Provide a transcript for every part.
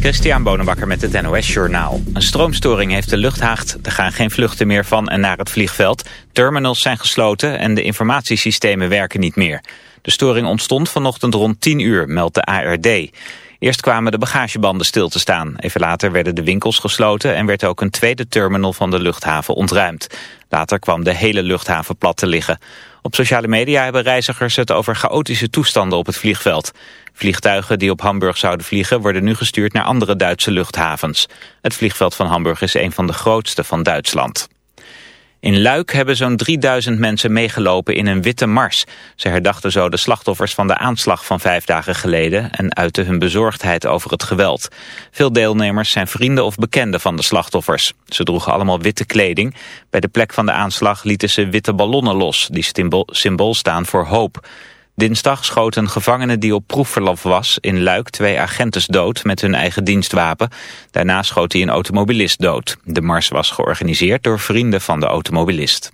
Christian Bonenbakker met het NOS Journaal. Een stroomstoring heeft de luchthaagd. Er gaan geen vluchten meer van en naar het vliegveld. Terminals zijn gesloten en de informatiesystemen werken niet meer. De storing ontstond vanochtend rond 10 uur, meldt de ARD. Eerst kwamen de bagagebanden stil te staan. Even later werden de winkels gesloten en werd ook een tweede terminal van de luchthaven ontruimd. Later kwam de hele luchthaven plat te liggen. Op sociale media hebben reizigers het over chaotische toestanden op het vliegveld. Vliegtuigen die op Hamburg zouden vliegen worden nu gestuurd naar andere Duitse luchthavens. Het vliegveld van Hamburg is een van de grootste van Duitsland. In Luik hebben zo'n 3000 mensen meegelopen in een witte mars. Ze herdachten zo de slachtoffers van de aanslag van vijf dagen geleden... en uiten hun bezorgdheid over het geweld. Veel deelnemers zijn vrienden of bekenden van de slachtoffers. Ze droegen allemaal witte kleding. Bij de plek van de aanslag lieten ze witte ballonnen los... die symbool staan voor hoop. Dinsdag schoot een gevangene die op proefverlof was in Luik twee agentes dood met hun eigen dienstwapen. Daarna schoot hij een automobilist dood. De mars was georganiseerd door vrienden van de automobilist.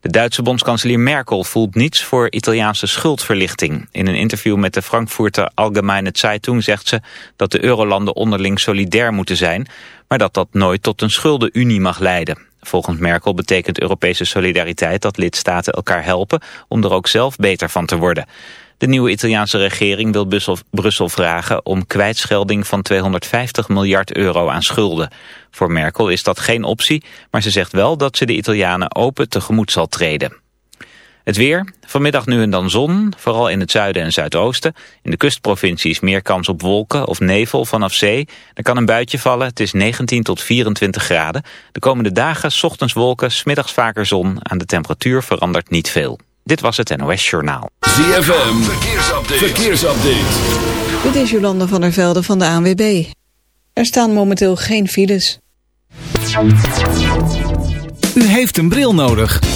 De Duitse bondskanselier Merkel voelt niets voor Italiaanse schuldverlichting. In een interview met de Frankfurter Allgemeine Zeitung zegt ze dat de eurolanden onderling solidair moeten zijn, maar dat dat nooit tot een schuldenunie mag leiden. Volgens Merkel betekent Europese solidariteit dat lidstaten elkaar helpen om er ook zelf beter van te worden. De nieuwe Italiaanse regering wil Brussel, vragen om kwijtschelding van 250 miljard euro aan schulden. Voor Merkel is dat geen optie, maar ze zegt wel dat ze de Italianen open tegemoet zal treden. Het weer. Vanmiddag nu en dan zon, vooral in het zuiden en zuidoosten. In de kustprovincies meer kans op wolken of nevel vanaf zee. Er kan een buitje vallen. Het is 19 tot 24 graden. De komende dagen ochtends wolken, smiddags vaker zon. Aan de temperatuur verandert niet veel. Dit was het NOS Journaal. ZFM. Verkeersupdate. Verkeersupdate. Dit is Jolande van der Velde van de ANWB. Er staan momenteel geen files. U heeft een bril nodig.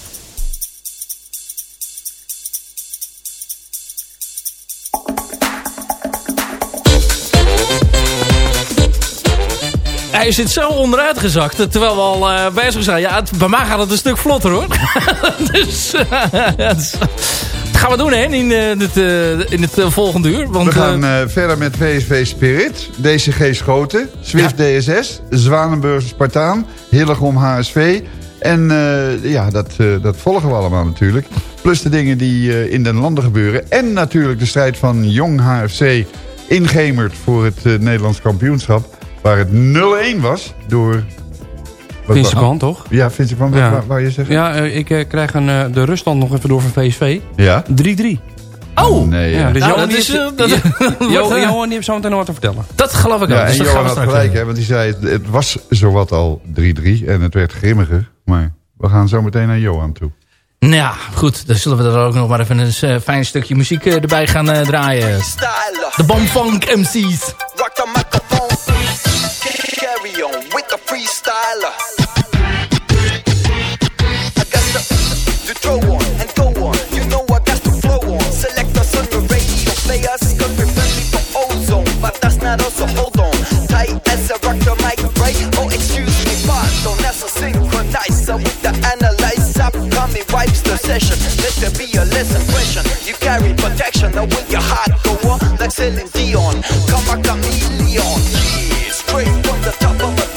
Hij zit zo onderuit gezakt, terwijl we al uh, bezig zijn. Ja, het, bij mij gaat het een stuk vlotter hoor. dus, uh, dat gaan we doen hè, in, het, in het volgende uur. Want, we gaan verder met VSV Spirit, DCG Schoten, Swift ja. DSS, Zwanenburg Spartaan, Hillegom HSV. En ja, dat, dat volgen we allemaal natuurlijk. Plus de dingen die in den landen gebeuren. En natuurlijk de strijd van Jong HFC ingemerd voor het Nederlands kampioenschap. Waar het 0-1 was door... Vincent Kwan, toch? Ja, Vincent Kwan, ja. wat wou je zeggen? Ja, uh, ik uh, krijg een, uh, de ruststand nog even door van VSV. Ja? 3-3. Oh! Nee, ja. Dus nou, Johan, dat is, heeft, dat, Johan, Johan heeft zo meteen nog wat te vertellen. Dat geloof ik ja, ook. Dus en dat Johan had gelijk, hè, want hij zei het, het was zowat al 3-3 en het werd grimmiger. Maar we gaan zo meteen naar Johan toe. Nou ja, goed. Dan zullen we er ook nog maar even een uh, fijn stukje muziek uh, erbij gaan uh, draaien. De Bomfunk MC's. but that's not all, hold on tight as I rock the mic, right? Oh, excuse me, pardon, as I synchronize so with the analyzer. upcoming wipes the session. Let there be a lesson question. You carry protection, now will your heart go on like selling Dion? Come a chameleon, yeah, straight from the top of a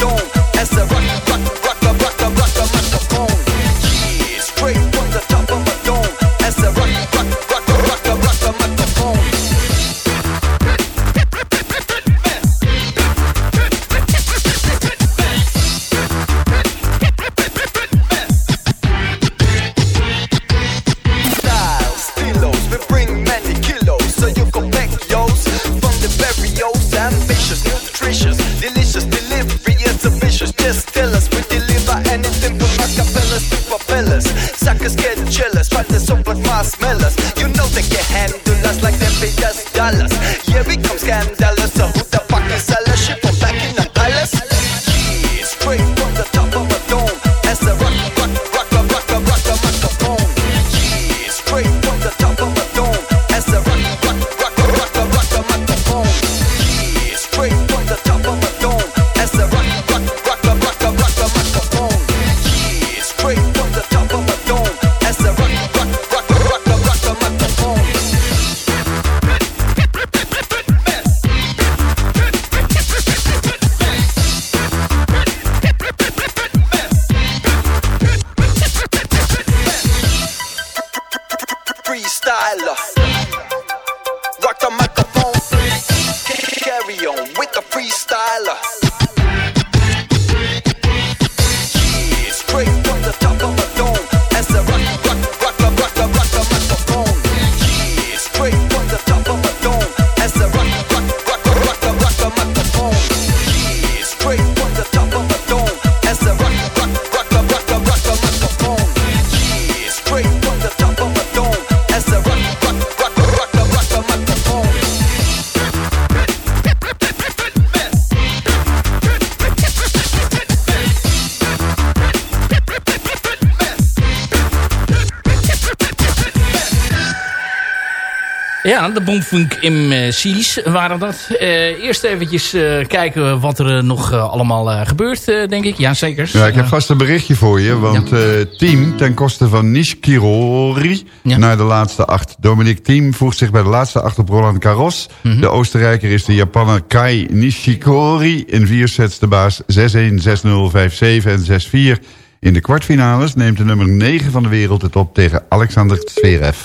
Ja, de Boomfunk MC's waren dat. Eh, eerst eventjes eh, kijken wat er eh, nog eh, allemaal eh, gebeurt, eh, denk ik. Ja, zeker. Ja, ik heb vast een berichtje voor je. Want eh Team ten koste van Nishikori naar de laatste acht. Dominic Team voegt zich bij de laatste acht op Roland Garros. Mhm. De Oostenrijker is de Japaner Kai Nishikori. In vier sets de baas 6-1, 6-0, 5-7 en 6-4. In de kwartfinales neemt de nummer 9 van de wereld het op tegen Alexander Zverev.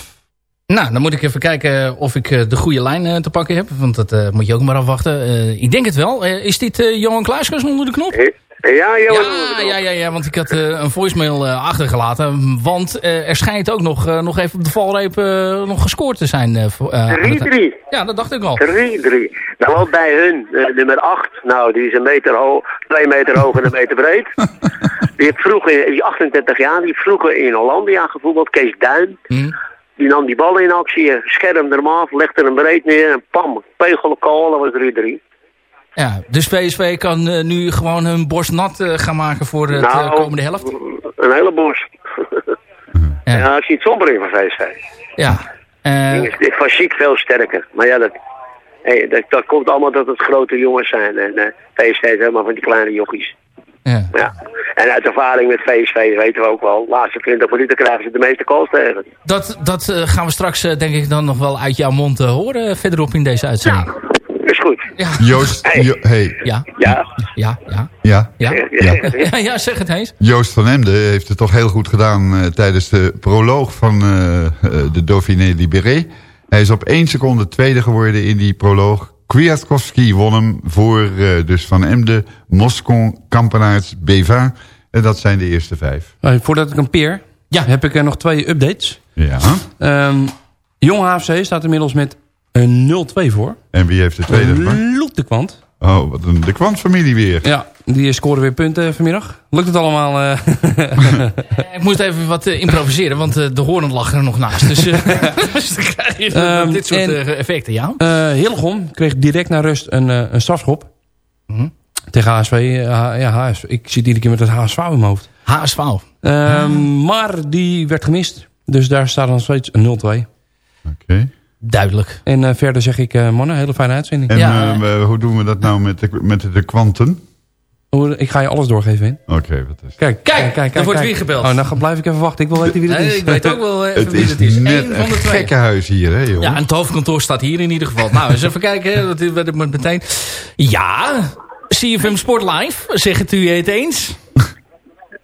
Nou, dan moet ik even kijken of ik eh, de goede lijn eh, te pakken heb. Want dat eh, moet je ook maar afwachten. Ik denk het wel. Is dit Johan Kluiskens onder de knop? Ja, Johan. Ja, ja, ja, ja, want ik had een voicemail achtergelaten. Want er schijnt ook nog, nog even op de valreep nog gescoord te zijn. eh, voor, eh, aan het- 3-3. Ja, dat dacht ik al. 3-3. Nou, ook bij hun, nummer 8. Nou, die is een meter hoog, twee meter hoog en een meter breed. Die heeft vroeger, die is 38 jaar, die vroeger in Hollandia gevoetbald. Kees Duin. Hm. Die nam die bal in actie, schermde hem af, legde hem breed neer en pam, pegel was 3-3. Ja, dus PSV kan eh, nu gewoon hun borst nat eh, gaan maken voor de Nou, komende helft. Een hele bos. ja. ik zie het somber in van VSV. Ja. eh, Ik van Chic veel sterker. Maar ja, dat, hey, dat, dat komt allemaal dat het grote jongens zijn. En eh PSV is helemaal van die kleine jochies. Ja. Ja. En uit ervaring met VSV weten we ook wel. De laatste 20 minuten krijgen ze de meeste calls tegen. Dat, dat eh, gaan we straks eh, denk ik dan nog wel uit jouw mond eh, horen verderop in deze uitzending. Is goed. Ja. Joost, Jo- hey, Ja. Ja. Ja, ja. ja. Ja, Ja. ja, ja zeg het eens. Joost van Emden heeft het toch heel goed gedaan eh, tijdens de proloog van de Dauphiné Libéré. Hij is op één seconde tweede geworden in die proloog. Kwiatkowski won hem voor eh, dus Van Emden, Moscon, Kampenaerts, Beva. En dat zijn de eerste vijf. Hey, voordat ik een peer, Ja. heb ik er nog twee updates. Ja. Ehm Jong HFC staat inmiddels met een 0-2 voor. En wie heeft de tweede? Loet de kwant. Oh, wat een de kwantfamilie weer. Ja, die scoren weer punten vanmiddag. Lukt het allemaal? eh? Eh, Ik moest even wat eh, improviseren, want eh, de hoorn lag er nog naast. Dus, eh, dus dan krijg je Ehm, dit soort en- eh, effecten, ja. Eh Hillegom kreeg direct na rust een, eh, een strafschop. Mhm. Tegen HSV. eh, ja, HSV. Ik zit iedere keer met het HSV in mijn hoofd. HSV. Ehm, Maar die werd gemist. Dus daar staat nog steeds een 0-2. Oké. Duidelijk. En eh, verder zeg ik, eh, mannen, hele fijne uitzending. En Ja. eh, hoe doen we dat nou met de, met de kwanten? Hoe- Ik ga je alles doorgeven, in. Oké, wat is Kijk, kijk, kijk. er wordt kijk. weer gebeld. Oh, dan blijf ik even wachten. Ik wil weten wie het Nee, is. ik weet ook wel even Het wie is het is. net Eén van een de twee. gekkenhuis hier, hè, jongen? Ja, en het hoofdkantoor staat hier in ieder geval. Nou, eens even kijken. hè, Dat werd het meteen. Ja, CFM Sport Live. Zegt u het eens?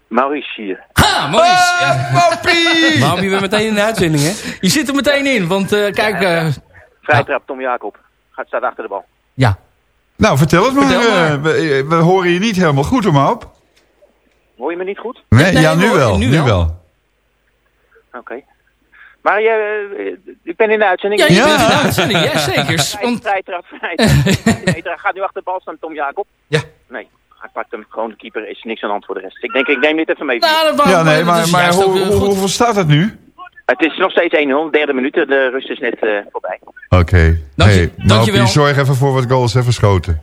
Maurice hier. Ha, Maurice. Ja. Papi! Maar je bent meteen in de uitzending, hè? Je zit er meteen in, want eh, kijk... eh, Vrijtrap, Tom Jacob. Gaat staat achter de bal. ja, Nou, vertel het maar. Vertel maar. eh, we, we horen je niet helemaal goed, om op. Hoor je me niet goed? Nee, Nee, ja, nu wel. nu Nu wel. wel. Oké. Maar je, eh, ik ben in de uitzending. ja je Ja. bent in de uitzending, ja zeker. Vrij- Want, Vrijtrap, vrijtrap. Hij gaat nu achter de bal staan, Tom Jacob. Ja. Nee, hij pakt hem gewoon de keeper. Is niks aan de hand voor de rest. Ik denk, ik neem dit even mee. nou, Ja, nee, maar, maar ook, hoe, eh, hoeveel staat het nu? Het is nog steeds 1-0, derde minuut. De rust is net eh, voorbij. Oké. Dank je- Hey, dankjewel. Maupi, zorg even voor wat goals even schoten.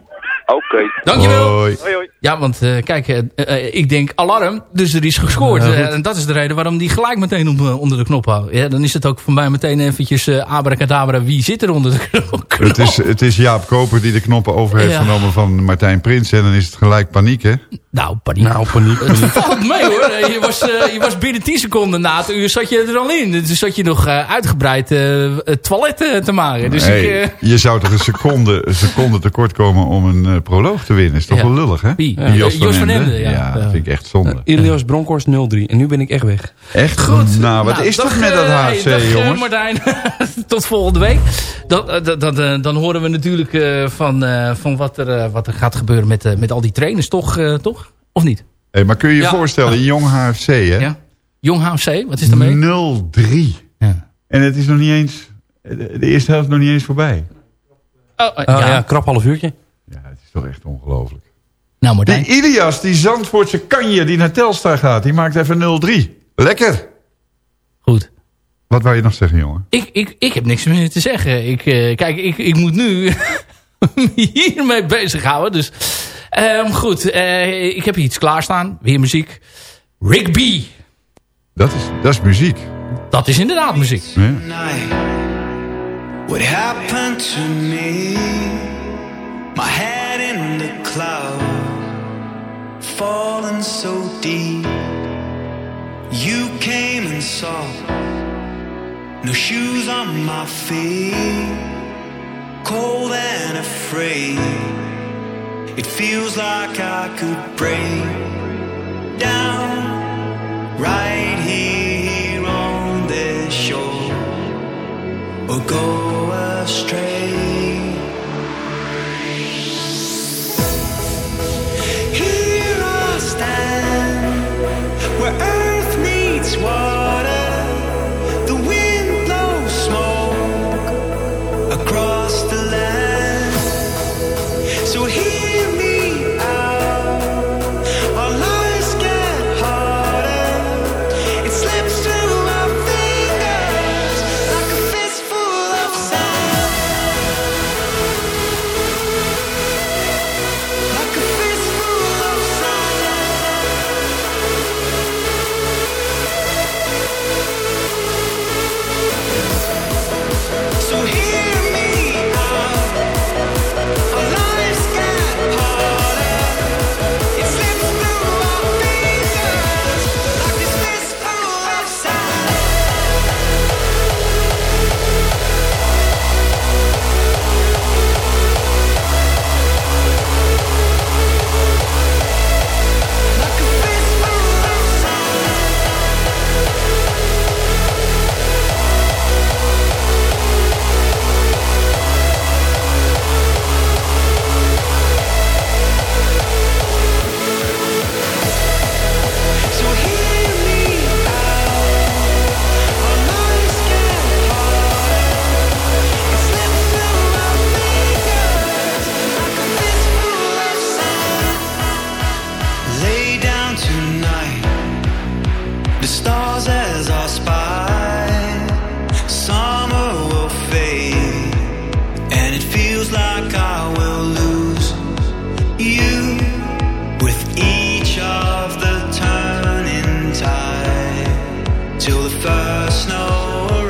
Oké. Dankjewel. Hoi. Hoi, hoi. Ja, want eh, kijk, eh, eh, ik denk alarm, dus er is gescoord. En dat is de reden waarom die gelijk meteen op, onder de knop houdt. Ja, dan is het ook voor mij meteen eventjes eh abracadabra, wie zit er onder de knop? Het is, het is Jaap Koper die de knoppen over heeft Ja. genomen van Martijn Prins. En dan is het gelijk paniek, hè? Nou, paniek. Nou, paniek. Het valt mee hoor. Je was, eh, je was binnen 10 seconden na het uur zat je er al in. Dus zat je nog eh, uitgebreid eh, het toilet eh, te maken. Dus Hey, ik... eh, Je zou toch een seconde, een seconde tekort komen om een eh, proloog te winnen. Is toch Ja. wel lullig, hè? Wie? Die Ja, Jos, Jos van Ende. Ende, ja. dat vind ik echt zonde. Ilios Bronkhorst 0-3. En nu ben ik echt weg. Echt? Goed. Nou, wat Nou, is dat dag, met dat eh, HFC, dag, eh, jongens? Martijn, tot volgende week. Dan, eh, dan, eh, horen we natuurlijk eh, van, eh, van wat, er, eh, wat er gaat gebeuren met, eh, met al die trainers, toch? eh, toch? Of niet? Hey, maar kun je je Ja. voorstellen, jong HFC, hè? Ja. Jong HFC, wat is daarmee? 0-3. Ja. En het is nog niet eens... De eerste helft nog niet eens voorbij. Oh, eh, Oh, ja. ja. krap half uurtje. Toch echt ongelooflijk. Nou, Martijn. Die Ilias, die Zandvoortse kanje die naar Telstar gaat, die maakt even 0-3. Lekker. Goed. Wat wou je nog zeggen, jongen? Ik, ik, ik heb niks meer te zeggen. Ik, eh, kijk, ik, ik moet nu hiermee bezighouden. Dus ehm, goed, eh, ik heb hier iets klaarstaan. Weer muziek. Rick B. Dat is, dat is muziek. Dat is inderdaad muziek. Ja. What happened to me? My head cloud, falling so deep. You came and saw, no shoes on my feet, cold and afraid. It feels like I could break down right here on this shore or go astray. The snow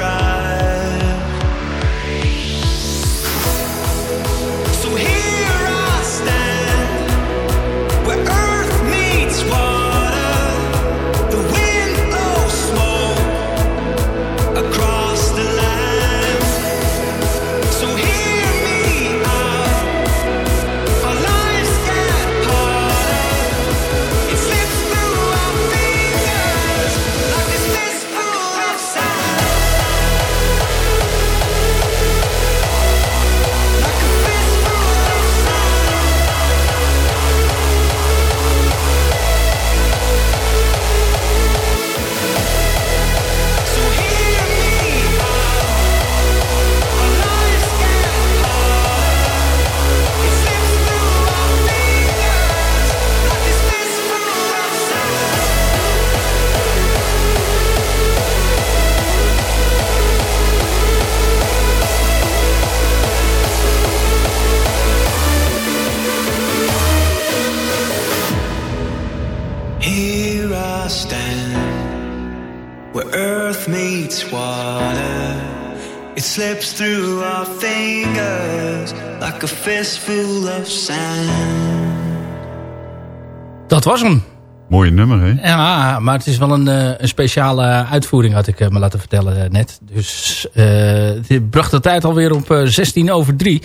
slips through our fingers like a fistful of sand. Dat was hem. Mooie nummer, hè? Ja, maar het is wel een, eh, een speciale uitvoering, had ik eh, me laten vertellen eh, net. Dus eh het bracht de tijd alweer op eh, 16 over 3.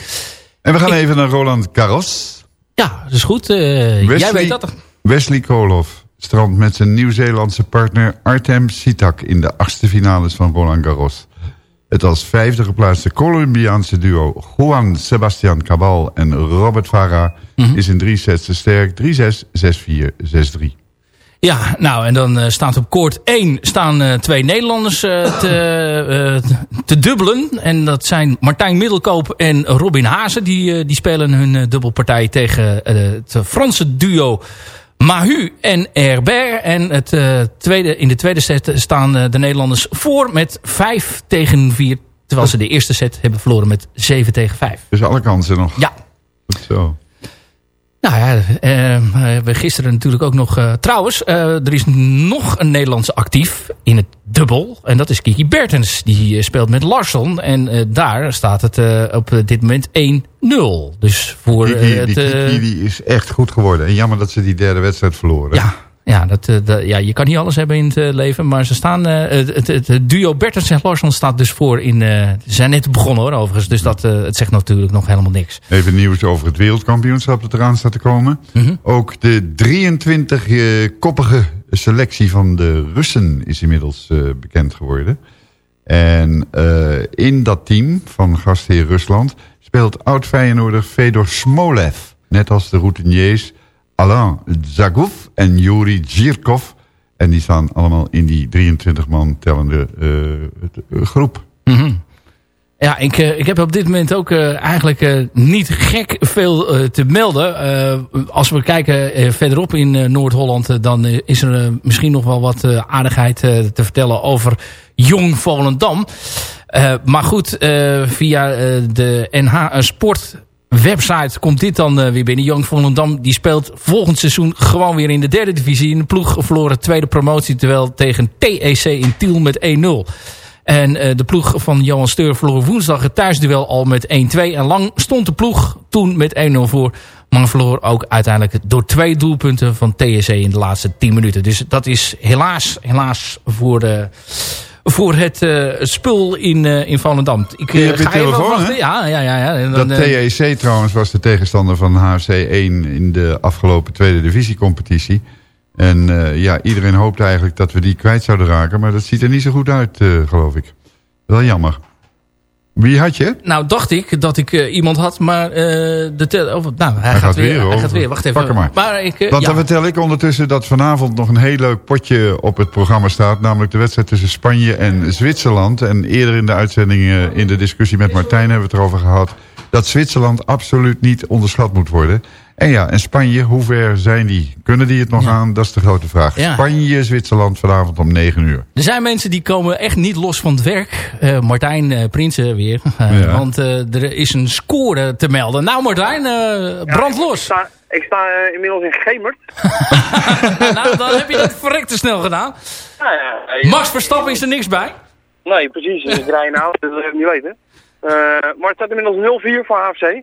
En we gaan even naar Roland Garros. Ja, dat is goed. Eh, jij weet dat. Wesley Koolhof strandt met zijn Nieuw-Zeelandse partner Artem Sitak... in de achtste finales van Roland Garros. Het als vijfde geplaatste Colombiaanse duo Juan Sebastian Cabal en Robert Farah... Mhm. is in drie sets te sterk. 3-6, 6-4, 6-3. Ja, nou en dan eh, staat op koord 1 staan eh, twee Nederlanders eh, te, te dubbelen. En dat zijn Martijn Middelkoop en Robin Hazen. Die, die spelen hun dubbelpartij tegen het Franse duo Mahu en Herbert. En het, eh, tweede, in de tweede set staan eh, de Nederlanders voor met 5 tegen 4. Terwijl ze de eerste set hebben verloren met 7 tegen 5. Dus alle kansen nog. Ja. Goed zo. Nou ja, eh, we hebben gisteren natuurlijk ook nog... eh, trouwens, eh, er is nog een Nederlandse actief in het dubbel. En dat is Kiki Bertens. Die eh, speelt met Larsson. En eh, daar staat het eh, op dit moment 1-0. Dus voor Die, eh, die, het... die, eh, Kiki, die is echt goed geworden. En jammer dat ze die derde wedstrijd verloren. Ja, ja, dat, eh, dat- ja, je kan niet alles hebben in het eh, leven. Maar ze staan, eh, het, het, het, het duo Bertens en Larsson staat dus voor in... ze zijn net begonnen hoor, overigens. Dus dat, het zegt natuurlijk nog helemaal niks. Even nieuws over het wereldkampioenschap dat eraan staat te komen. Mhm. Ook de 23-koppige selectie van de Russen is inmiddels bekend geworden. En in dat team van gastheer Rusland speelt oud-Feyenoorder Fedor Smolev. Net als de routiniers Alain Zagov en Yuri Zhirkov. En die staan allemaal in die 23 man tellende eh, groep. Mhm. Ja, ik, eh, ik heb op dit moment ook eh, eigenlijk eh, niet gek veel eh, te melden. Eh, als we kijken eh, verderop in eh, Noord-Holland... eh, dan eh, is er eh, misschien nog wel wat eh, aardigheid eh, te vertellen over Jong Volendam. Eh, maar goed, eh, via eh, de NH Sport website komt dit dan eh, weer binnen. Jong Volendam die speelt volgend seizoen gewoon weer in de derde divisie. In de ploeg verloren tweede promotie... terwijl tegen TEC in Tiel met 1-0. En eh, de ploeg van Johan Steur verloor woensdag het thuisduel al met 1-2. En lang stond de ploeg toen met 1-0 voor. Maar verloor ook uiteindelijk door twee doelpunten van TSC in de laatste 10 minuten. Dus dat is helaas, helaas voor, de, voor het eh, spul in, eh in Volendam. Ik Je eh, hebt je ga even telefoon, hè? Ja, ja, ja. ja. En Dat dan, eh, TEC trouwens was de tegenstander van HFC 1 in de afgelopen tweede divisiecompetitie. En ja, iedereen hoopte eigenlijk dat we die kwijt zouden raken. Maar dat ziet er niet zo goed uit, geloof ik. Wel jammer. Wie had je? Nou, dacht ik dat ik eh, iemand had, maar eh, de tel- nou, hij, gaat, weer. Hij gaat weer. Wacht even. Pak hem maar. ik, eh, Want ja. dan vertel ik ondertussen dat vanavond nog een heel leuk potje op het programma staat. Namelijk de wedstrijd tussen Spanje en Zwitserland. En eerder in de uitzending, in de discussie met Martijn hebben we het erover gehad. Dat Zwitserland absoluut niet onderschat moet worden. En ja, en Spanje, hoe ver zijn die? Kunnen die het nog aan? Dat is de grote vraag. Ja. Spanje, Zwitserland vanavond om 9 uur. Er zijn mensen die komen echt niet los van het werk. Eh, Martijn eh, Prinsen weer. Ja. Want eh, er is een score te melden. Nou Martijn, eh brand Ik los. sta, ik sta inmiddels in Gemert. nou, dan heb je het verrekte snel gedaan. Ja, ja, ja. Max Verstappen is er niks bij. Nee, precies. Ik rij auto, dat wil ik niet weten. Eh, maar het staat inmiddels 0-4 voor AFC.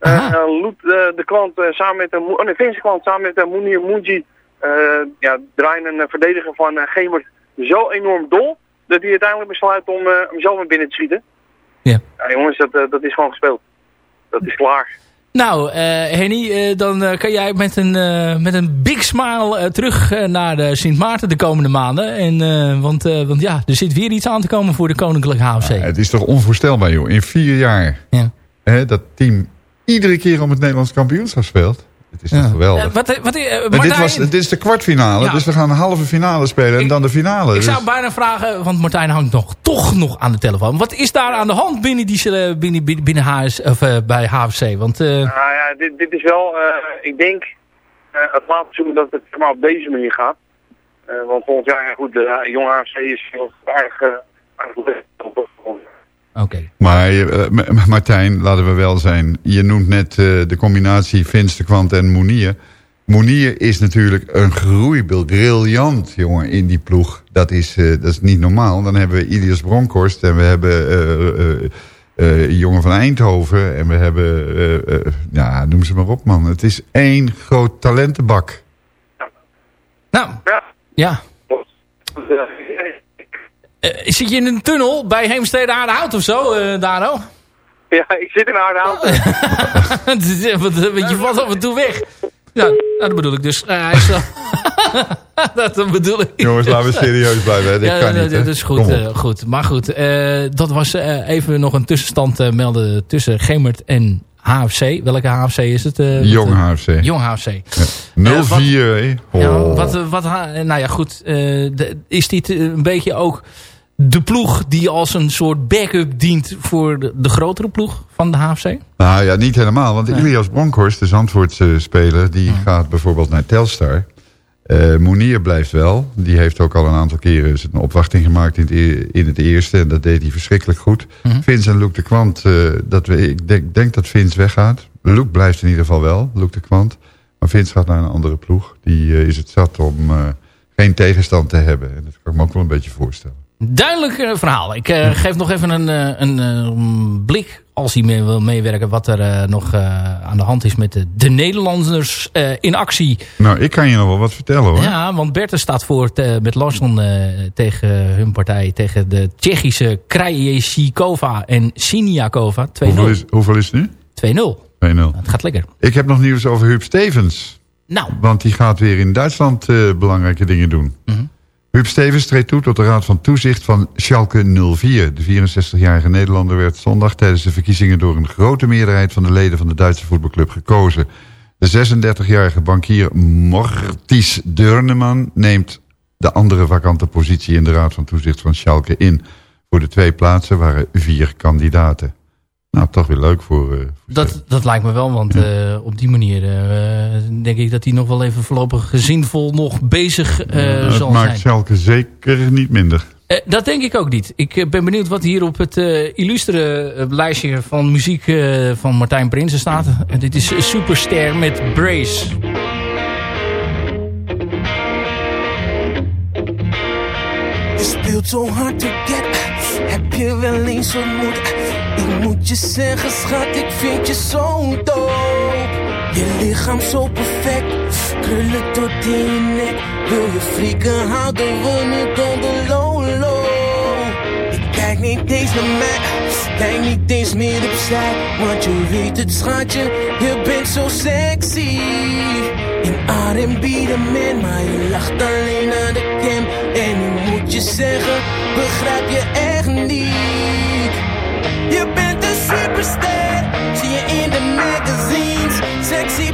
Eh eh, Loet eh, de kwant eh, samen met de, oh, nee, Finse kwant samen met de Mounir Mounji eh, ja, draaien een verdediger van eh, Gemert zo enorm dol dat hij uiteindelijk besluit om eh, hem zelf naar binnen te schieten. Ja. jongens, dat, dat is gewoon gespeeld. Dat is klaar. Nou, eh Henny, dan kan jij met een, eh, met een big smile terug eh, naar de Sint Maarten de komende maanden. En, eh, want, eh, want ja, er zit weer iets aan te komen voor de Koninklijke HFC. Het is toch onvoorstelbaar, joh. In vier jaar Ja. hè, dat team iedere keer om het Nederlands kampioenschap speelt. Het is toch geweldig. Eh, wat, wat, eh, dit, was, dit is de kwartfinale, Ja. dus we gaan een halve finale spelen en dan de finale. ik Dus- zou bijna vragen, want Martijn hangt nog, toch nog aan de telefoon. Wat is daar aan de hand binnen, die, eh, binnen, binnen, binnen HS, of, eh, bij HFC? Want eh, Nou ja, dit, dit is wel, eh, ik denk, eh, het laatste seizoen dat het maar op deze manier gaat. Eh, want volgend jaar, ja, goed, de uh, jonge AFC is aardig, uh, aardig leuk. Oké. Maar eh, Martijn, laten we wel zijn. Je noemt net eh, de combinatie Vince de Kwant en Moenier. Monier is natuurlijk een groeibeeld. Briljant, jongen, in die ploeg. Dat is, eh, dat is niet normaal. Dan hebben we Ilias Bronkhorst en we hebben eh, eh, eh, jongen van Eindhoven. En we hebben, eh, eh, ja, noem ze maar op, man. Het is één groot talentenbak. Nou, ja. Eh, zit je in een tunnel bij Heemstede Aardehout of zo, eh Dano? Ja, ik zit in Aardehout. Want je valt af en toe weg. Ja, nou, dat bedoel ik dus. Eh, hij is wel- dat bedoel ik. Jongens, laten we serieus blijven. Hè. Dit ja, kan dat, niet, dat is goed. Eh, goed. Maar goed, eh, dat was eh, even nog een tussenstand eh, melden tussen Gemert en HFC. Welke HFC is het? eh, Jong wat, eh, HFC. Jong HFC. 0-4, hè. Ja, Oh. wat, eh, wat, nou ja, goed. eh, de- is dit eh, een beetje ook de ploeg die als een soort backup dient voor de, de grotere ploeg van de HFC? Nou ja, niet helemaal. Want Ilias Bronkhorst, de Zandvoortse speler... die gaat bijvoorbeeld naar Telstar. Eh Monier blijft wel. Die heeft ook al een aantal keren een opwachting gemaakt in het, e- in het eerste. En dat deed hij verschrikkelijk goed. Vince en Luc de Kwant, eh, dat we, ik denk, denk dat Vince weggaat. Luc blijft in ieder geval wel, Luc de Kwant. Maar Vince gaat naar een andere ploeg. Die eh, is het zat om geen tegenstand te hebben. En dat kan ik me ook wel een beetje voorstellen. Duidelijk eh, verhaal. Ik eh, geef nog even een, eh, een blik, als hij mee wil meewerken, wat er nog aan de hand is met de, de Nederlanders in actie. Nou, ik kan je nog wel wat vertellen hoor. Ja, want Bertha staat voor met Larsson tegen hun partij, tegen de Tsjechische Kraješíkova en Siniakova. 2-0. Hoeveel is, hoeveel is het nu? 2-0. 2-0. Het gaat lekker. Ik heb nog nieuws over Huub Stevens. Nou. Want die gaat weer in Duitsland belangrijke dingen doen. Mhm. Huub Stevens treedt toe tot de Raad van Toezicht van Schalke 04. De 64-jarige Nederlander werd zondag tijdens de verkiezingen... door een grote meerderheid van de leden van de Duitse voetbalclub gekozen. De 36-jarige bankier Mortis Deurneman neemt de andere vakante positie... in de Raad van Toezicht van Schalke in. Voor de twee plaatsen waren vier kandidaten. Nou, toch weer leuk voor... eh, Dat, dat lijkt me wel, want eh, op die manier eh, denk ik dat hij nog wel even voorlopig zinvol nog bezig eh, het zal maakt zijn. Schalke zeker niet minder. Eh, dat denk ik ook niet. Ik ben benieuwd wat hier op het eh, illustere lijstje van muziek eh, van Martijn Prinsen staat. En dit is Superster met Brace. Je speelt zo hard to get. Heb je wel eens ontmoet? Ik moet je zeggen, schat, ik vind je zo dope. Je lichaam zo perfect. Krullen tot in je nek. Wil je frieken, houden we het on the low low. Je kijkt niet eens naar mij. Kijk niet eens meer opzij. Want je weet het, schatje. Je bent zo sexy. In R&B de man, maar je lacht alleen naar de cam. En nu moet je zeggen, begrijp je echt niet. Je bent een superster, zie je in de magazines. Sexy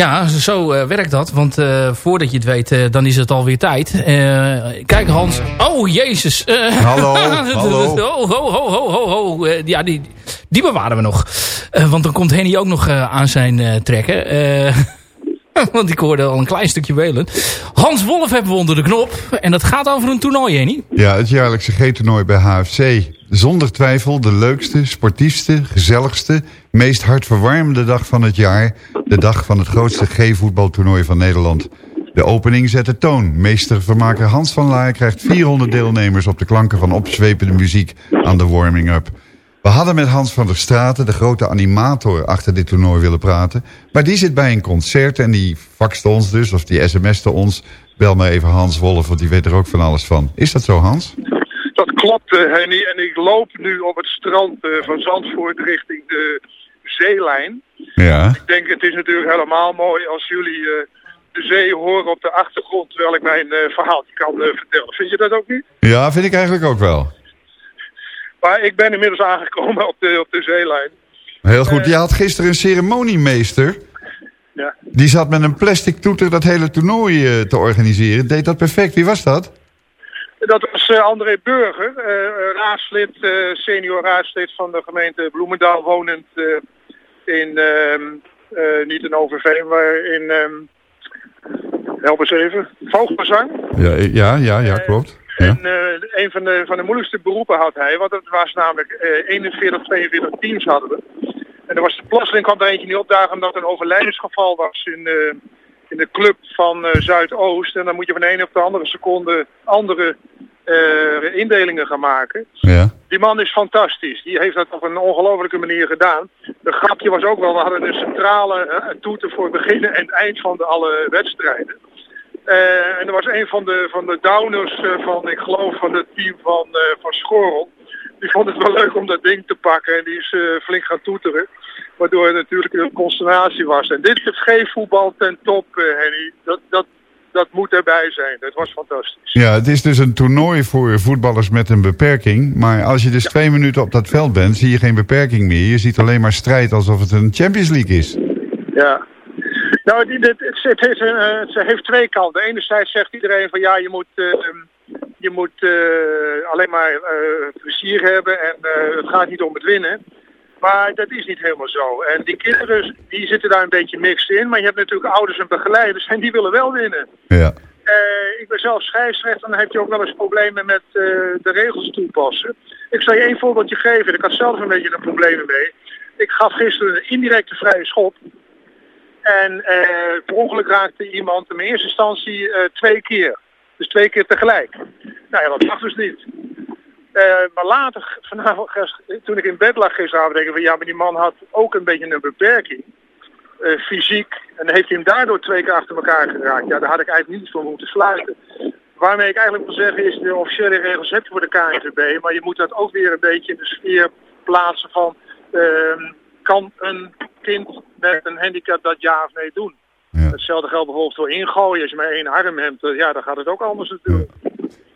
ja, zo eh, werkt dat. Want eh, voordat je het weet, eh, dan is het alweer tijd. Eh, kijk Hans. Oh, jezus. Eh, Hallo, hallo. ho, ho, ho, ho, ho, ho. Eh, ja, die, die bewaren we nog. Eh, want dan komt Henny ook nog eh, aan zijn eh, trekken. Want ik hoorde al een klein stukje welen. Hans Wolf hebben we onder de knop. En dat gaat over een toernooi, Henny. Ja, het jaarlijkse G-toernooi bij HFC. Zonder twijfel de leukste, sportiefste, gezelligste, meest hartverwarmende dag van het jaar. De dag van het grootste G-voetbaltoernooi van Nederland. De opening zet de toon. Meestervermaker Hans van Laar krijgt 400 deelnemers op de klanken van opzwepende muziek aan de warming-up. We hadden met Hans van der Straten, de grote animator achter dit toernooi, willen praten. Maar die zit bij een concert en die faxte ons dus, of die sms'te ons. Bel maar even Hans Wolf, want die weet er ook van alles van. Is dat zo, Hans? Dat klopt, eh, Henny. En ik loop nu op het strand eh, van Zandvoort richting de zeelijn. Ja. Ik denk, het is natuurlijk helemaal mooi als jullie eh, de zee horen op de achtergrond... terwijl ik mijn verhaaltje kan vertellen. Vind je dat ook niet? Ja, vind ik eigenlijk ook wel. Maar ik ben inmiddels aangekomen op de, op de zeelijn. Heel goed. Je had gisteren een ceremoniemeester. Ja. Die zat met een plastic toeter dat hele toernooi eh, te organiseren. Deed dat perfect. Wie was dat? Dat was eh, André Burger, eh, eh, raadslid, eh, senior raadslid van de gemeente Bloemendaal, wonend eh, in, ehm, eh, niet in Overveen, maar in, ehm help eens even, Vogelzang. Ja, eh, ja, ja, ja klopt. Ja. En eh, een van de, van de moeilijkste beroepen had hij, want het was namelijk eh 41, 42 teams hadden we. En er was plotseling kwam er eentje niet opdagen omdat er een overlijdensgeval was in, eh, in de club van eh, Zuidoost. En dan moet je van de ene op de andere seconde andere eh, indelingen gaan maken. Ja. Die man is fantastisch. Die heeft dat op een ongelofelijke manier gedaan. De grapje was ook wel, we hadden een centrale eh, toeter voor het begin en het eind van de alle wedstrijden. Eh, en er was een van de, van de downers eh, van, ik geloof, van het team van, eh van Schorrel. Die vond het wel leuk om dat ding te pakken en die is flink gaan toeteren. Waardoor het natuurlijk een consternatie was. En dit is geen voetbal ten top, Henny. Dat, dat, dat moet erbij zijn. Dat was fantastisch. Ja, het is dus een toernooi voor voetballers met een beperking. Maar als je dus twee minuten op dat veld bent, zie je geen beperking meer. Je ziet alleen maar strijd alsof het een Champions League is. Ja. Nou, dit, het, het, heeft, eh, het heeft twee kanten. Enerzijds zegt iedereen van ja, je moet, eh, je moet eh, alleen maar plezier hebben en het gaat niet om het winnen. Maar dat is niet helemaal zo. En die kinderen die zitten daar een beetje mixed in. Maar je hebt natuurlijk ouders en begeleiders en die willen wel winnen. Ja. Ik ben zelf scheidsrechter en dan heb je ook wel eens problemen met de regels toepassen. Ik zal je één voorbeeldje geven. Ik had zelf een beetje een probleem mee. Ik gaf gisteren een indirecte vrije schop. En eh, per ongeluk raakte iemand in eerste instantie eh, twee keer. Dus twee keer tegelijk. Nou ja, dat mag dus niet. Eh, maar later, vanavond, toen ik in bed lag gisteravond, denk ik van ja, maar die man had ook een beetje een beperking. fysiek. En heeft hij hem daardoor twee keer achter elkaar geraakt. Ja, daar had ik eigenlijk niet voor moeten sluiten. Waarmee ik eigenlijk wil zeggen is, de officiële regels heb je voor de KNVB, maar je moet dat ook weer een beetje in de sfeer plaatsen van, ehm, kan een kind met een handicap dat ja of nee doen? Hetzelfde geldt bijvoorbeeld voor ingooien. Als je maar één arm hebt, eh, ja, dan gaat het ook anders natuurlijk.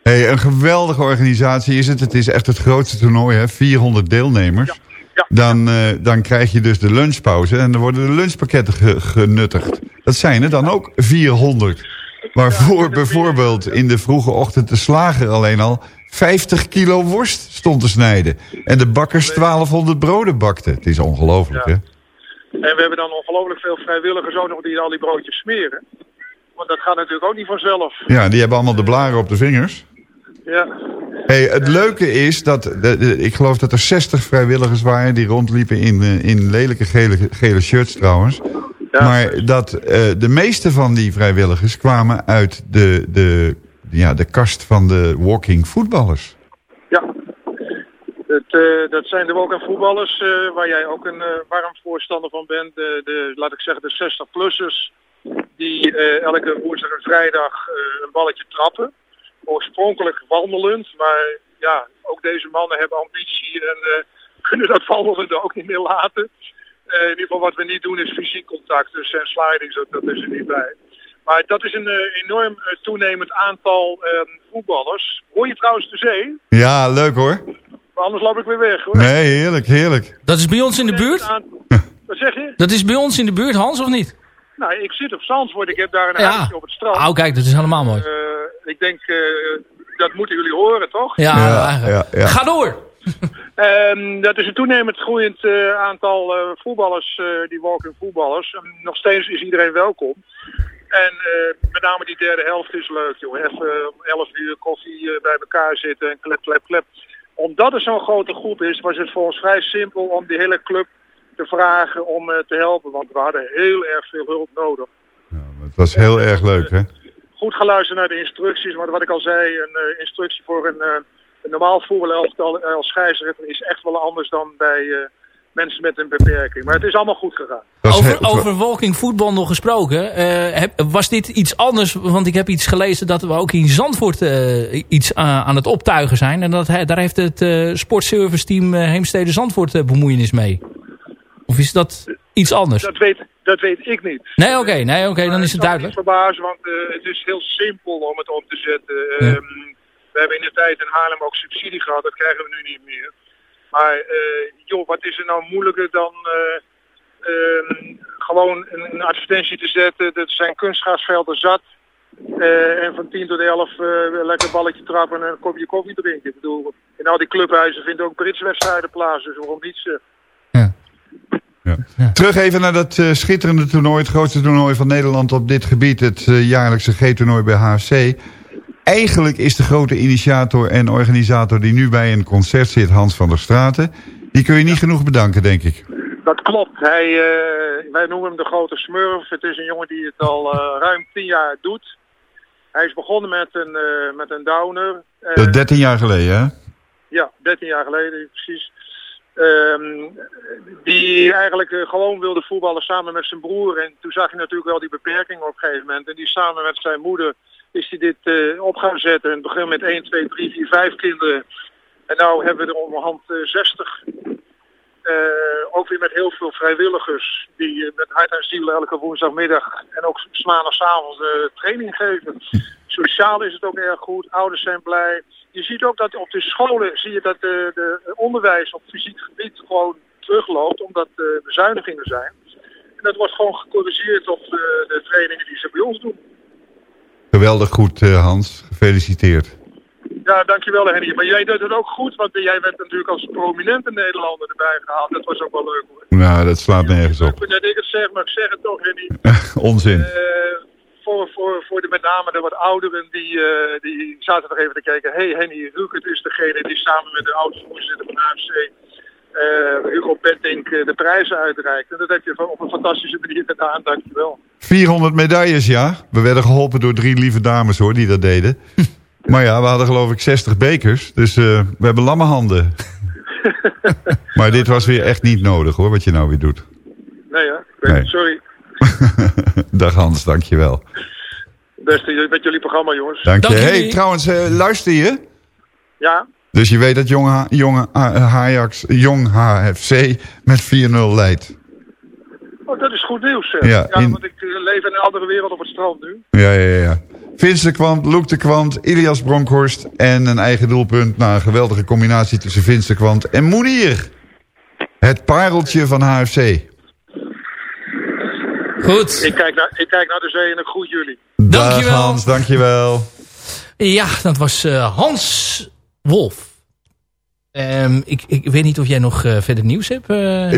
Hey, een geweldige organisatie is het. Het is echt het grootste toernooi, hè? 400 deelnemers. Dan, eh, dan krijg je dus de lunchpauze en dan worden de lunchpakketten ge- genuttigd. Dat zijn er dan ook 400. Waarvoor bijvoorbeeld in de vroege ochtend de slager alleen al 50 kilo worst stond te snijden. En de bakkers 1200 broden bakten. Het is ongelooflijk, hè? En we hebben dan ongelooflijk veel vrijwilligers ook nog die al die broodjes smeren. Want dat gaat natuurlijk ook niet vanzelf. Ja, die hebben allemaal de blaren op de vingers. Ja. Hey, het leuke is dat, de, de- ik geloof dat er 60 vrijwilligers waren die rondliepen in, eh, in lelijke gele, gele shirts trouwens. maar dat eh, de meeste van die vrijwilligers kwamen uit de, de, ja, de kast van de walking voetballers. Eh, dat zijn er ook aan voetballers eh, waar jij ook een eh, warm voorstander van bent. De, de, laat ik zeggen de 60-plussers die elke woensdag en vrijdag een balletje trappen. Oorspronkelijk wandelend, maar ja, ook deze mannen hebben ambitie en kunnen dat wandelen ook niet meer laten. In ieder geval wat we niet doen is fysiek contact, dus en slidings, dat, dat is er niet bij. Maar dat is een enorm toenemend aantal eh, voetballers. Hoor je trouwens de zee? Ja, leuk hoor. Anders loop ik weer weg hoor. Nee, heerlijk, heerlijk. Dat is bij ons in de buurt? Wat zeg je? Dat is bij ons in de buurt, Hans, of niet? Nou, ik zit op Zandvoort. Ik heb daar een Ja. huisje op het strand. Oh, kijk, dat is helemaal mooi. Eh, ik denk, eh, dat moeten jullie horen, toch? Ja, Ja, ja, ja. ga door. Ehm, dat is een toenemend groeiend eh, aantal eh, voetballers, eh, die walking voetballers. En nog steeds is iedereen welkom. En eh, met name die derde helft is leuk, joh. Even om 11 uur koffie bij elkaar zitten en klep, klep, klep. Omdat het zo'n grote groep is, was het voor ons vrij simpel om die hele club te vragen om eh, te helpen. Want we hadden heel erg veel hulp nodig. Het was heel erg leuk, hè? Goed geluisterd naar de instructies, want wat ik al zei, een eh, instructie voor een, eh, een normaal voetbalelftal als scheidsrechter is echt wel anders dan bij mensen met een beperking. Maar het is allemaal goed gegaan. Over, over walking voetbal nog gesproken. eh, heb- was dit iets anders? Want ik heb iets gelezen dat we ook in Zandvoort eh, iets eh, aan het optuigen zijn. En dat, he- daar heeft het eh sportservice team Heemstede Zandvoort eh, bemoeienis mee. Of is dat iets anders? Dat weet, dat weet ik niet. Nee, oké, nee, oké, dan is het Ik duidelijk. niet verbazen, want eh, het is heel simpel om het om te zetten. Ehm, we hebben in de tijd in Haarlem ook subsidie gehad, dat krijgen we nu niet meer. Maar eh, joh, wat is er nou moeilijker dan eh, ehm, gewoon een, een advertentie te zetten. Er zijn kunstgrasvelden zat. Eh, en van 10 tot 11 eh, lekker balletje trappen en een kopje koffie drinken. Ik bedoel, in al die clubhuizen vinden ook Britswedstrijden plaats, dus waarom niet? zeg? Terug even naar dat eh, schitterende toernooi, het grootste toernooi van Nederland op dit gebied, het eh, jaarlijkse G-toernooi bij HFC. Eigenlijk is de grote initiator en organisator die nu bij een concert zit, Hans van der Straten. Die kun je niet genoeg bedanken, denk ik. Dat klopt. Hij, eh, wij noemen hem de grote smurf. Het is een jongen die het al eh, ruim 10 jaar doet. Hij is begonnen met een, eh, met een downer. Dat is 13 jaar geleden, hè? Ja, 13 jaar geleden, precies. Ehm, die eigenlijk gewoon wilde voetballen samen met zijn broer. En toen zag je natuurlijk wel die beperking op een gegeven moment. En die samen met zijn moeder is hij dit eh, op gaan zetten. In het begin met 1, 2, 3, 4, 5 kinderen. En nou hebben we er onderhand eh, 60. Eh, ook weer met heel veel vrijwilligers die eh, met hart en ziel elke woensdagmiddag en ook maandagavond uh, training geven. Sociaal is het ook erg goed, ouders zijn blij. Je ziet ook dat op de scholen zie je dat de onderwijs op fysiek gebied gewoon terugloopt omdat er bezuinigingen zijn. En dat wordt gewoon gecorrigeerd op de trainingen die ze bij ons doen. Geweldig goed, eh, Hans. Gefeliciteerd. Ja, dankjewel Henny. Maar jij doet het ook goed, want jij werd natuurlijk als prominente Nederlander erbij gehaald. Dat was ook wel leuk hoor. Nou, dat slaat nergens op. Ik dat ik het zeg, maar ik zeg het toch Henny. Onzin. Eh, voor, voor, voor de met name de wat ouderen, die, eh, die zaten nog even te kijken. hey, Henny Rukert is degene die samen met de oudste voorzitter van AFC, eh Hugo Bettink, eh, de prijzen uitreikt. En dat heb je van- op een fantastische manier gedaan, dankjewel. 400 medailles, ja. We werden geholpen door drie lieve dames, hoor, die dat deden. maar ja, we hadden geloof ik 60 bekers. Dus eh, we hebben lamme handen. maar dit was weer echt niet nodig, hoor, wat je nou weer doet. Nee ja, Nee. sorry. Dag Hans, dankjewel. Beste met jullie programma jongens. Dank je. Hey, trouwens, eh, luister je? Ja, Dus je weet dat Jong, Ha- Jong Ha- Ajax, Jong HFC met 4-0 leidt. oh, dat is goed nieuws. Zeg. Ja, Ja, in- want ik eh, leef in een andere wereld op het strand nu. Ja, ja, ja. Vince de Kwant, Loek de Kwant, Ilias Bronkhorst en een eigen doelpunt. Na een geweldige combinatie tussen Vince de Kwant en Moenier. Het pareltje van HFC. Goed. Ik kijk, naar, ik kijk naar de zee en ik groet jullie. Dankjewel. Dag Hans, dankjewel. Ja, dat was eh, Hans Wolf. Ehm, ik, ik weet niet of jij nog eh, verder nieuws hebt. eh.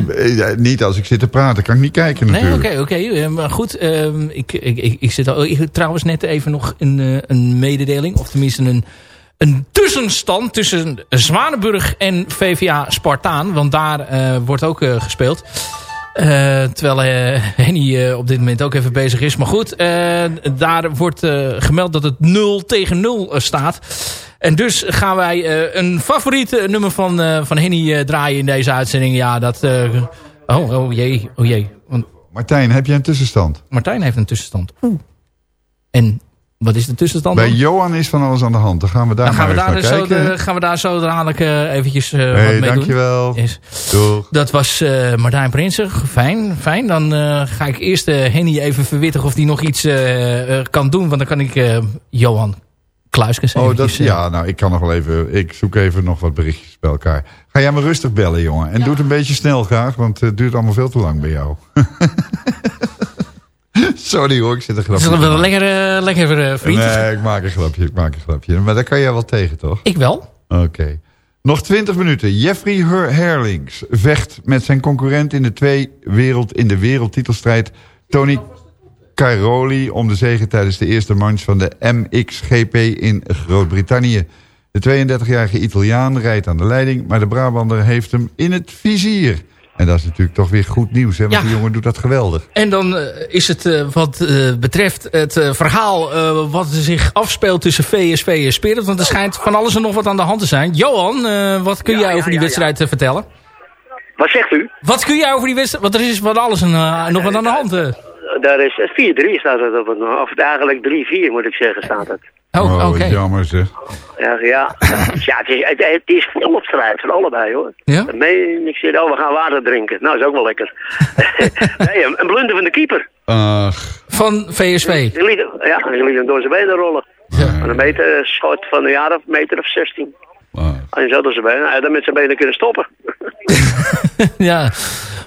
Eh, niet als ik zit te praten, kan ik niet kijken Nee, natuurlijk. oké, oké. eh, maar goed, ehm, ik, ik, ik, ik zit al, ik, trouwens net even nog een, eh, een mededeling. Of tenminste een, een tussenstand tussen Zwanenburg en VVA Spartaan. Want daar eh, wordt ook eh, gespeeld. Eh, terwijl eh, Henny eh, op dit moment ook even bezig is. Maar goed, eh, daar wordt eh, gemeld dat het 0 tegen 0 eh, staat. En dus gaan wij eh, een favoriet eh, nummer van, eh, van Henny draaien in deze uitzending. Ja, dat... oh, oh jee, oh jee. Want Martijn, heb jij een tussenstand? Martijn heeft een tussenstand. Oeh. En wat is de tussenstand Bij dan? Johan is van alles aan de hand. Dan gaan we daar Dan gaan we daar, eens zo naar kijken. de, gaan we daar zo dadelijk eh, eventjes Hey, wat mee dankjewel. doen. Yes. Doeg. Dat was Martijn Prinsen. Fijn, fijn. Dan ga ik eerst Henny even verwittigen of hij nog iets kan doen. Want dan kan ik Johan Kluiskens Oh, dat, eh, ja, nou, ik kan nog wel even... Ik zoek even nog wat berichtjes bij elkaar. Ga jij maar rustig bellen, jongen. En doe het een beetje snel graag, want het duurt allemaal veel te lang bij jou. Sorry hoor, ik zit een grapje. is te wel maken. lekker, eh, lekker eh, vriend. Nee, ik maak een grapje, ik maak een grapje. Maar daar kan jij wel tegen, toch? Ik wel. Oké. Nog 20 minuten. Jeffrey Her Herlings vecht met zijn concurrent in de, twee wereld, in de wereldtitelstrijd... Tony Cairoli om de zege tijdens de eerste manche van de MXGP in Groot-Brittannië. De 32-jarige Italiaan rijdt aan de leiding, maar de Brabander heeft hem in het vizier. En dat is natuurlijk toch weer goed nieuws, hè? want Ja. die jongen doet dat geweldig. En dan eh, is het eh, wat eh, betreft het verhaal wat zich afspeelt tussen VSV en Spirit. Want er schijnt van alles en nog wat aan de hand te zijn. Johan, wat kun jij over die ja, wedstrijd vertellen? Wat zegt u? Wat kun jij over die wedstrijd? Want er is van alles en nog wat aan de hand. Eh. Daar is eh, 4-3 staat het op het, of eigenlijk 3-4 moet ik zeggen staat het. Oh, oké. jammer zeg. Ja, ja. ja het, is, het, het is volop strijd van allebei hoor. Ja? Dat meen ik zeg, oh we gaan water drinken. Nou, is ook wel lekker. nee, een, een blunder van de keeper. Ach, Van VSV. Die liet, ja, die liet hem door zijn benen rollen. Van een meter, schot van een jaar of meter of 16. En zo door zijn benen. Hij had hem met zijn benen kunnen stoppen. ja,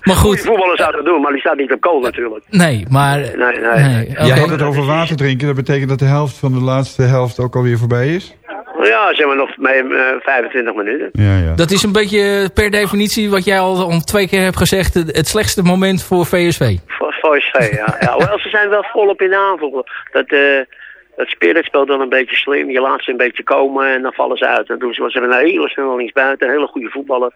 maar goed. Goeie voetballer zou dat doen, maar die staat niet op kool natuurlijk. Nee, maar... Nee, nee. nee, Jij oké. had het over water drinken. Dat betekent dat de helft van de laatste helft ook alweer voorbij is? Ja, zeg maar nog mee, eh, 25 minuten. Ja, ja. Dat is een beetje per definitie wat jij al om twee keer hebt gezegd. Het slechtste moment voor VSV. Voor VSV, ja. ja. Hoewel, ze zijn wel volop in de aanval. Dat, eh dat Spirit speelt wel een beetje slim. Je laat ze een beetje komen en dan vallen ze uit. Dan doen ze, ze hebben een hele snel linksbuiten, een hele goede voetballer.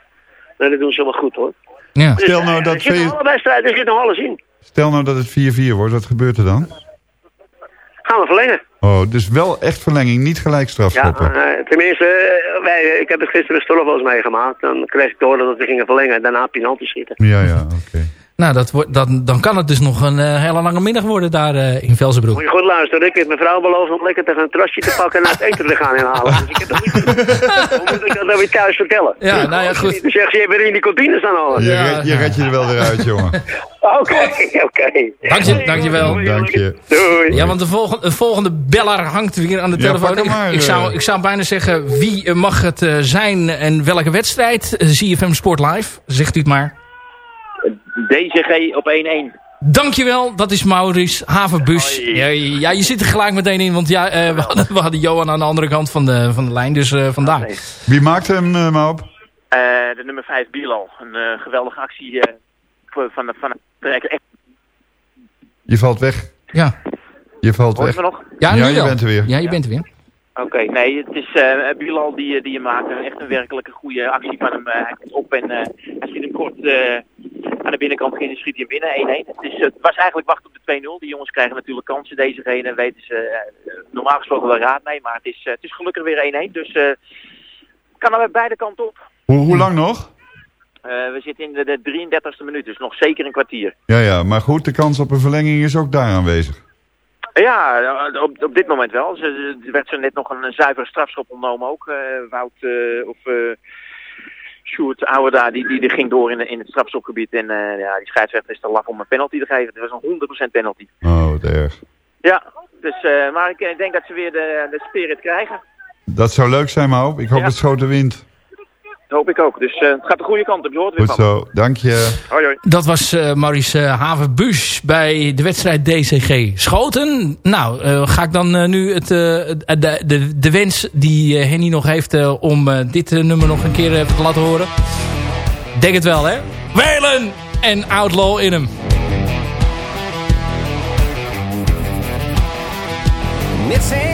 Nee, dat doen ze wel goed hoor. Ja. Stel nou dat er zit nog alle wedstrijden, er zit nog alles in. Stel nou dat het 4-4 wordt, wat gebeurt er dan? Gaan we verlengen. Oh, dus wel echt verlenging, niet gelijk Ja, strafschoppen. eh, tenminste, eh, wij, ik heb het gisteren toch wel eens meegemaakt. Dan kreeg ik te horen dat we gingen verlengen. Daarna penalty schieten. Ja, ja, oké. Nou, dat wordt, dan, dan kan het dus nog een eh, hele lange middag worden daar eh, in Velzenbroek. Moet je goed luisteren. Ik heb mijn vrouw beloofd om lekker tegen een trasje te pakken en uit eten te gaan inhalen. Dus ik heb dat niet Hoe moet ik dat nou weer thuis vertellen? Ja, nou ja, goed. Dan zegt ze, je bent in die kantine staan al. Je, red, je redt je er wel weer uit, jongen. Oké, oké. Dank je, dankjewel. Dank je. Doei. Ja, want de volgende, de volgende beller hangt weer aan de Ja, telefoon. pak hem maar, ik, ik, zou, eh. ik zou bijna zeggen, wie mag het eh, zijn en welke wedstrijd? Eh, ZFM Sport Live, zegt u het maar. DCG op 1-1. Dankjewel, dat is Maurice Havenbus. Ja, ja, je zit er gelijk meteen in, want ja, eh, we, hadden, we hadden Johan aan de andere kant van de, van de lijn, dus eh, vandaar. Wie maakt hem, uh? Eh, de nummer 5 Bilal. Een eh, geweldige actie eh, voor- van, de- van het echt. Je valt weg. Ja. Je valt Hoor je weg. me nog? Ja, nu je bent er weer. Ja, je bent er weer. Oké, nee, het is eh, Bilal die, die je maakt. Echt een werkelijke goede actie van hem. Eh, hij komt op en eh, hij schiet hem kort eh, aan de binnenkant beginnen, schiet hij hem binnen 1-1. Het, is, het was eigenlijk wachten op de 2-0. Die jongens krijgen natuurlijk kansen. Deze reden weten ze eh, normaal gesproken wel raad mee. Maar het is, eh, het is gelukkig weer 1-1. Dus eh kan er bij beide kanten op. Hoe, hoe lang nog? Eh, we zitten in de, de 33e minuut, dus nog zeker een kwartier. Ja, ja, maar goed, de kans op een verlenging is ook daar aanwezig. Ja, op, op dit moment wel. Ze, er werd zo net nog een, zuivere strafschop ontnomen ook. Eh, Wout eh, of uh, Sjoerd die, die, die ging door in, in het strafschopgebied. En eh, ja, die scheidsrechter is te laf om een penalty te geven. Het was een 100% penalty. Oh, wat erg. Ja, dus, eh, maar ik, ik denk dat ze weer de, de spirit krijgen. Dat zou leuk zijn, Maop. Ik hoop Ja. dat Schoten wint. Dat hoop ik ook. Dus eh, het gaat de goede kant op. Je hoort er weer Goed van. zo, dank je. Hoi, hoi. Dat was eh, Maurice uh, Havenbus bij de wedstrijd DCG Schoten. Nou, uh, ga ik dan uh, nu het, de, de, de wens die Henny nog heeft om dit nummer nog een keer even te laten horen. Denk het wel, hè? Welen en Outlaw in hem. It's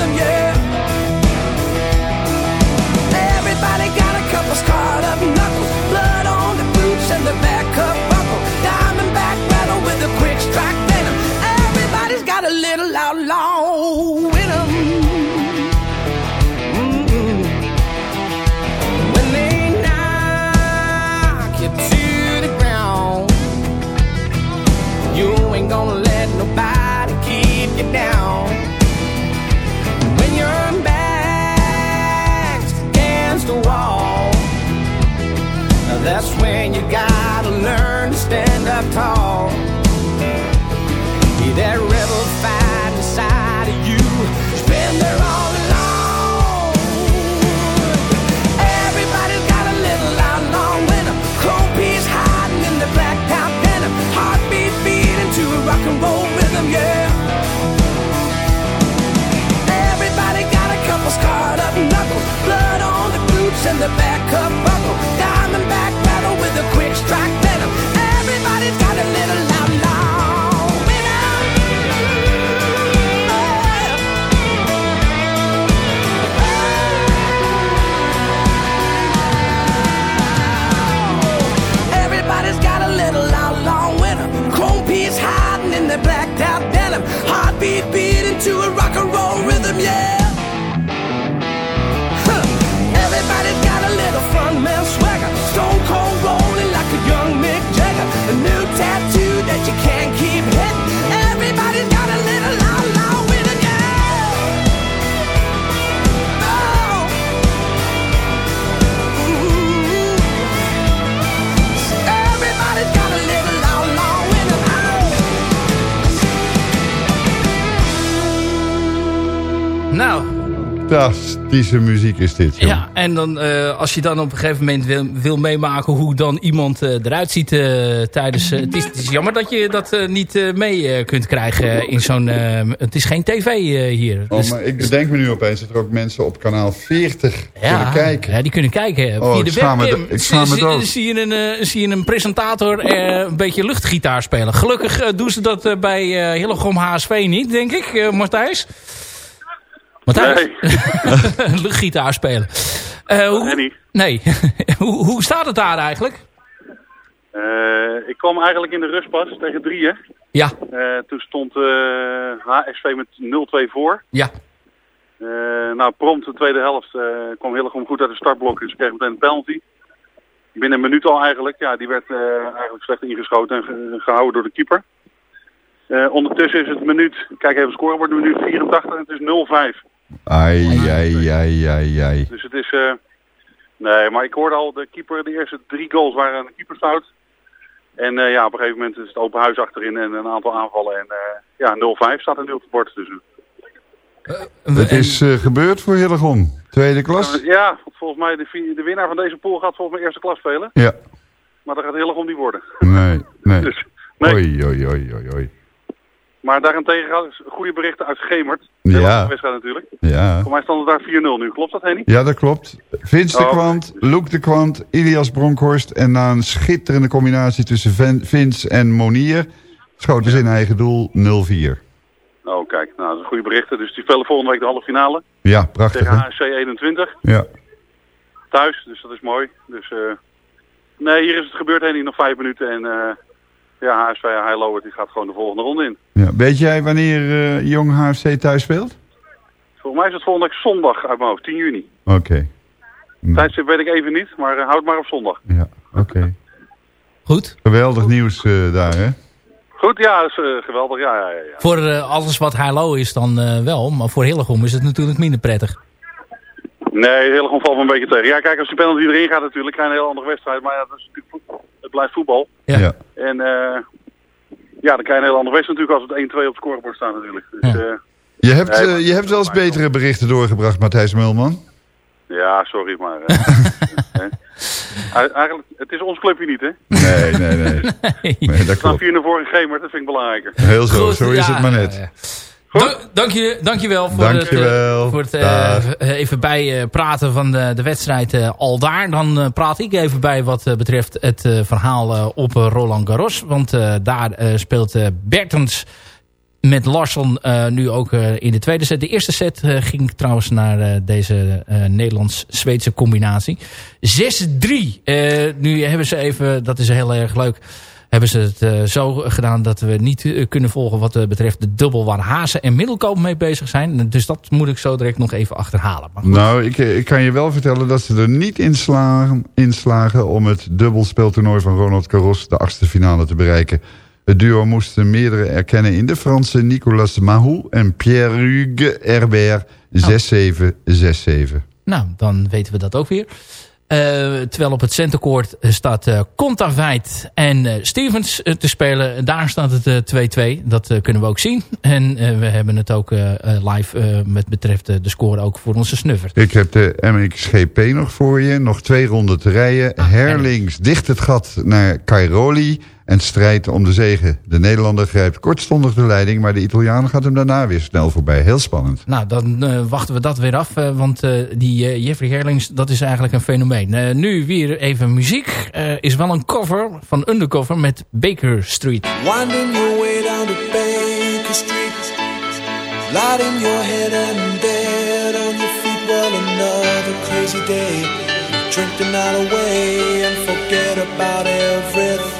And roll rhythm, yeah. Up tall. Be that rebel fight inside of you. She's been there all along. Everybody's got a little outlaw winner. Cold piece hiding in the black top denim. Heartbeat beating to a rock and roll rhythm, yeah. Everybody got a couple scarred up knuckles. Blood on the boots and the back up Fantastische muziek is dit, joh. ja, en dan, eh, als je dan op een gegeven moment wil, wil meemaken hoe dan iemand eh, eruit ziet eh, tijdens... het, is, het is jammer dat je dat niet mee kunt krijgen in zo'n... het is geen tv hier. Oh, Dus- maar ik bedenk me nu opeens dat er ook mensen op kanaal 40 kunnen kijken. Ja, die kunnen kijken. Oh, Via ik de me ik zie, zie, je een, zie je een presentator een beetje luchtgitaar spelen. Gelukkig doen ze dat bij Hillegom HSV niet, denk ik, eh Martijs. Martijs? luchtgitaar spelen. Eh, hoe, nee. hoe, hoe staat het daar eigenlijk? Eh, ik kwam eigenlijk in de rustpas tegen drieën. Ja. Eh, toen stond HSV met 0-2 voor. Ja. Nou, prompt de tweede helft kwam Hillegom goed uit de startblok en ze kregen meteen een penalty. Binnen een minuut al eigenlijk. Ja, die werd eigenlijk slecht ingeschoten en ge- gehouden door de keeper. Ondertussen is het minuut, kijk even scoren, wordt minuut 84 en het is 0-5. Ai, ai, ai, ai, ai. Dus het is... eh, nee, maar ik hoorde al, de keeper, de eerste drie goals waren een keeperfout. En eh, ja, op een gegeven moment is het open huis achterin en een aantal aanvallen. En eh, ja, 0-5 staat er nu op het bord. Dus, Het is eh, gebeurd voor Hillegom. Tweede klas? ja, volgens mij de, de winnaar van deze pool gaat volgens mij eerste klas spelen. Ja. Maar dat gaat Hillegom niet worden. Nee, nee. Dus, nee. Oei, oei, oei, oei, oei. Maar daarentegen gaan goede berichten uit Gemert. Ja. Wedstrijd natuurlijk. Ja. Voor mij stond het daar 4-0 nu. Klopt dat, Henny? Ja, dat klopt. Vince de Oh. Kwant, Loek de Kwant, Ilias Bronkhorst. En na een schitterende combinatie tussen Vince en Monier... schoten ze in eigen doel 0-4. Oh, kijk. Nou, dat is goede berichten. Dus die spelen volgende week de halve finale. Ja, prachtig, Tegen? HSC 21. Ja. thuis, dus dat is mooi. Dus, eh, nee, hier is het gebeurd, Henny, nog vijf minuten. En eh, ja, HSV High die gaat gewoon de volgende ronde in. ja. Weet jij wanneer eh, Jong HFC thuis speelt? Volgens mij is het volgende week zondag uit mijn hoofd, 10 juni. Oké, Tijdstip weet ik even niet, maar eh, houd maar op zondag. oké. Goed. Geweldig nieuws eh, daar, hè? Goed, ja, dat is eh, geweldig. Ja, ja, ja, ja. Voor eh, alles wat Hilo is dan eh, wel, maar voor Hillegom is het natuurlijk minder prettig. Nee, heel gewoon valt me een beetje tegen. Ja, kijk, als die penalty erin gaat natuurlijk, krijg je een heel andere wedstrijd. Maar ja, dat is natuurlijk voetbal. Het blijft voetbal. Ja. Ja. En eh, ja, dan krijg je een heel andere wedstrijd natuurlijk als het 1-2 op het scorebord staat natuurlijk. Dus, eh, Je hebt, Nee, eh, maar- je hebt wel eens betere berichten doorgebracht, Matthijs Mulman. ja, sorry, maar... eh, Eigenlijk, het is ons clubje niet, hè? Nee, nee, nee. Nee, dat klopt. 4 naar voren in Gemert, dat vind ik belangrijker. Heel zo, Goed, zo is ja, het maar ja, net. Dank, je, dank je wel voor Dankjewel. het, eh, voor het Dag. even bij eh, praten van de, de wedstrijd eh, al daar. Dan praat ik even bij wat betreft het verhaal op Roland Garros. Want daar speelt Bertens met Larsson nu ook in de tweede set. De eerste set ging trouwens naar deze Nederlands-Zweedse combinatie. 6-3. Eh, nu hebben ze even, dat is heel erg leuk hebben ze het eh, zo gedaan dat we niet eh, kunnen volgen wat eh, betreft de dubbel waar Hazen en Middelkoop mee bezig zijn. Dus dat moet ik zo direct nog even achterhalen. Maar. Nou, ik, ik kan je wel vertellen dat ze er niet in slagen, om het dubbelspeltoernooi van Ronald Garros de achtste finale te bereiken. Het duo moesten meerdere erkennen in de Franse Nicolas Mahou en Pierre-Hugues Herbert 6-7, 6-7. Nou, dan weten we dat ook weer. Terwijl op het centercourt staat uh, Contaveit en Stevens te spelen. Daar staat het 2-2. dat kunnen we ook zien. En we hebben het ook live met betreft de score ook voor onze snuffer. Ik heb de MXGP nog voor je. Nog twee ronden te rijden. Ah, Herlings dicht het gat naar Cairoli en strijdt om de zegen. De Nederlander grijpt kortstondig de leiding... maar de Italiaan gaat hem daarna weer snel voorbij. Heel spannend. Nou, dan uh, wachten we dat weer af. Uh, want uh, die Jeffrey Herlings, dat is eigenlijk een fenomeen. nu weer even muziek. is wel een cover van Undercover met Baker Street. Winding your way down to Baker Street Lighting your head and dead on your feet Well, another crazy day Drink the night away and forget about everything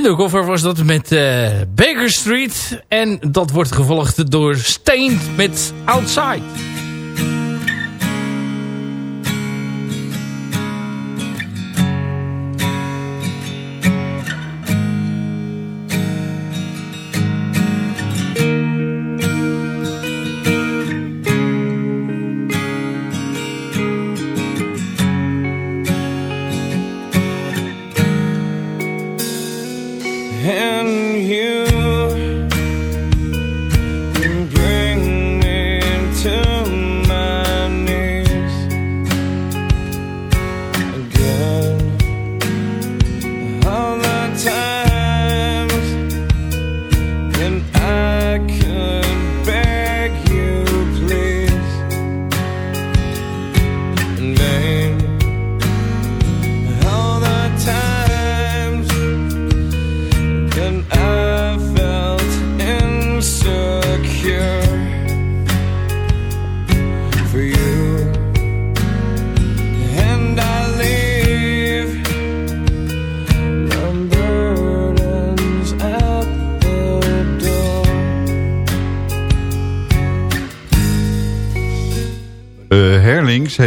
Undercover was dat met uh, Baker Street. En dat wordt gevolgd door Stained met Outside.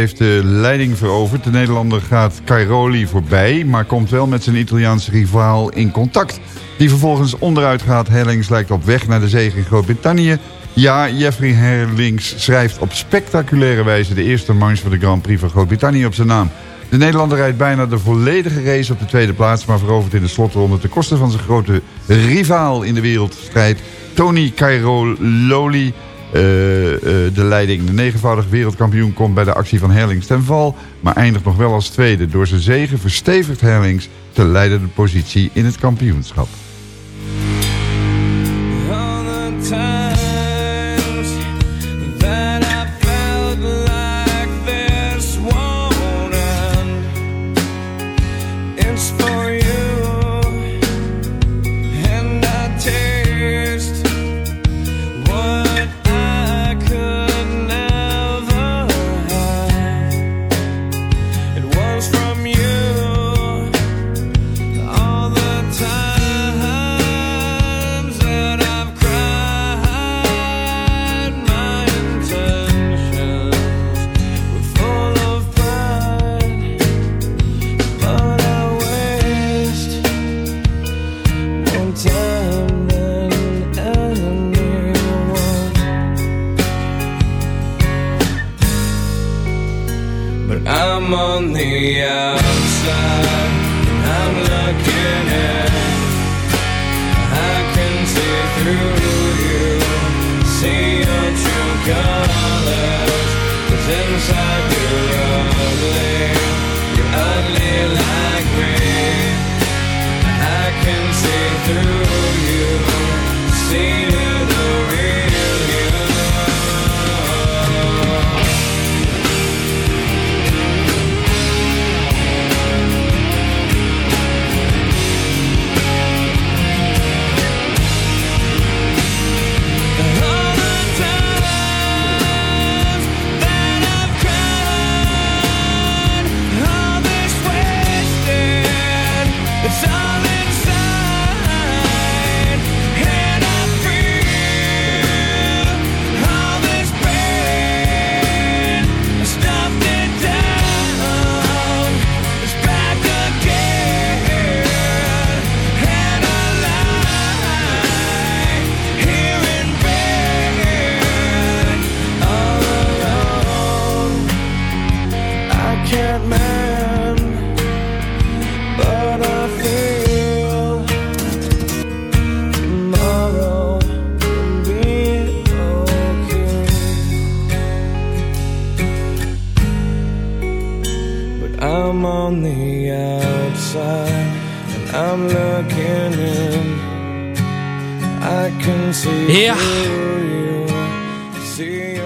Heeft de leiding veroverd. De Nederlander gaat Cairoli voorbij, maar komt wel met zijn Italiaanse rivaal in contact. Die vervolgens onderuit gaat. Herlings lijkt op weg naar de zege in Groot-Brittannië. Ja, Jeffrey Herlings schrijft op spectaculaire wijze de eerste manche van de Grand Prix van Groot-Brittannië op zijn naam. De Nederlander rijdt bijna de volledige race op de tweede plaats... maar verovert in de slotronde ten koste van zijn grote rivaal in de wereldstrijd... Tony Cairoli de leiding. De negenvoudig wereldkampioen komt bij de actie van Herlings ten val... maar eindigt nog wel als tweede. Door zijn zegen verstevigt Herlings de leidende positie in het kampioenschap.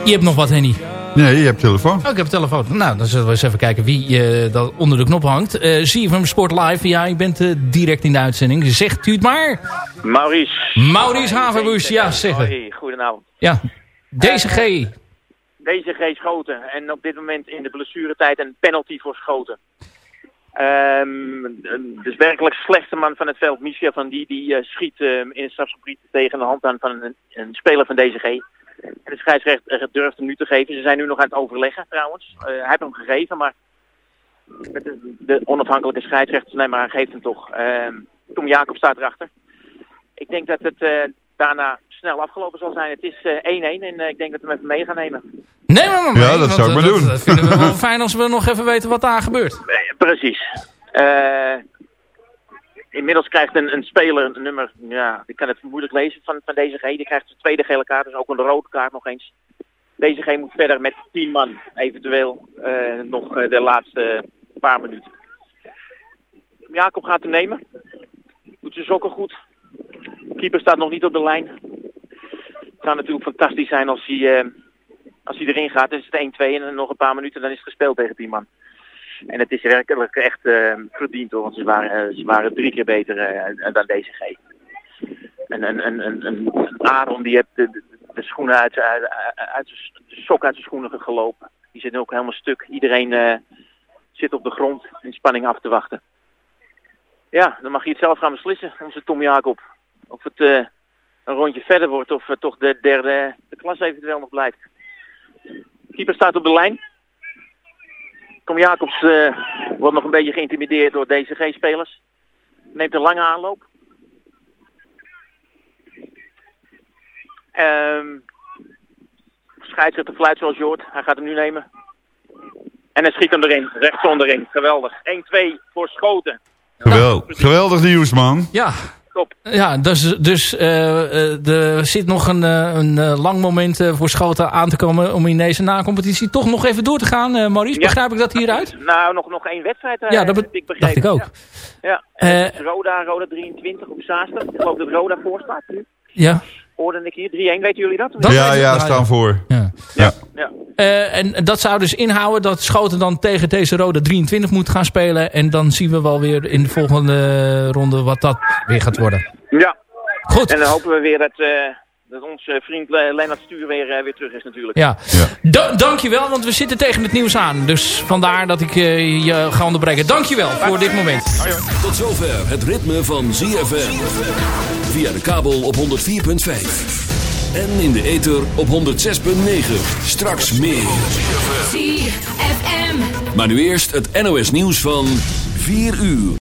Je hebt nog wat, Henny. Nee, je hebt telefoon. Oh, ik heb een telefoon. Nou, dan zullen we eens even kijken wie eh dat onder de knop hangt. Eh zie je van Sport Live? Ja, ik ben eh, direct in de uitzending. Zegt u het maar. Maurice. Maurice Havenbusch, ja, zeg het. Hoi, goedenavond. Ja, DCG. DCG Schoten. En op dit moment in de blessuretijd een penalty voor Schoten. Ehm, dus werkelijk slechtste man van het veld, Michel van Die, die eh, schiet eh, in het strafgebied tegen de hand aan van een, een speler van DCG. En de scheidsrechter durft hem nu te geven. Ze zijn nu nog aan het overleggen trouwens. Eh, hij heeft hem gegeven, maar met de, de onafhankelijke scheidsrechter, nee maar hij geeft hem toch. Ehm, Tom Jacob staat erachter. Ik denk dat het eh, daarna snel afgelopen zal zijn. Het is eh, 1-1 en eh, ik denk dat we hem even mee gaan nemen. Nee, maar, maar Ja, dat want, zou ik maar doen. Dat vinden we wel fijn als we nog even weten wat daar gebeurt. Precies. Inmiddels krijgt een, een speler een nummer, ja, ik kan het moeilijk lezen van, van deze G. Die krijgt zijn tweede gele kaart, dus ook een rode kaart nog eens. Deze G moet verder met 10 man, eventueel eh, nog eh, de laatste paar minuten. Jacob gaat hem nemen. Doet zijn sokken goed. Keeper staat nog niet op de lijn. Het zou natuurlijk fantastisch zijn als hij, eh, als hij erin gaat. Dan is het 1-2 en nog een paar minuten dan is het gespeeld tegen 10 man. En het is werkelijk echt eh, verdiend hoor, want ze waren, eh, ze waren drie keer beter eh, dan deze G. En een, een Aaron die heeft de, schoenen uit, uit, de sok uit zijn schoenen gelopen. Die zit ook helemaal stuk. Iedereen eh, zit op de grond in spanning af te wachten. Ja, dan mag je het zelf gaan beslissen, onze Tom Jacob. Of het een rondje verder wordt of toch de derde de klas eventueel nog blijft. Keeper staat op de lijn. Tom Jacobs eh, wordt nog een beetje geïntimideerd door deze G-spelers. Neemt een lange aanloop. Ehm scheidsrechter fluit zoals je hoort. Hij gaat hem nu nemen. En hij schiet hem erin. Rechts onderin. Geweldig. 1-2 voor Schoten. Gewel- Geweldig nieuws, man. Ja. Top. Ja, dus, dus eh, eh, er zit nog een, eh, een lang moment voor Schoten aan te komen om in deze na-competitie toch nog even door te gaan. Maurice, begrijp ik dat hieruit? Nou, nog, nog één wedstrijd. Ja, dat ik dacht ik ook. Ja. Roda, Roda 23 op Zaanstad. Ik geloof dat Roda voor staat nu. Ja. Hoorde ik hier. 3-1, weten jullie dat? Dat ja, ja, staan voor. Ja. Ja. Ja. Eh, en dat zou dus inhouden dat Schoten dan tegen deze rode 23 moet gaan spelen. En dan zien we wel weer in de volgende ronde wat dat weer gaat worden. Ja. Goed. En dan hopen we weer dat, eh, dat onze vriend Le Lennart Stuur weer, eh, weer terug is natuurlijk. Ja. Da dankjewel, want we zitten tegen het nieuws aan. Dus vandaar dat ik eh, je ga onderbreken. Dankjewel voor dit moment. Tot zover het ritme van ZFM. Via de kabel op 104.5. En in de ether op 106.9. Straks meer. ZFM. Maar nu eerst het NOS nieuws van 4 uur.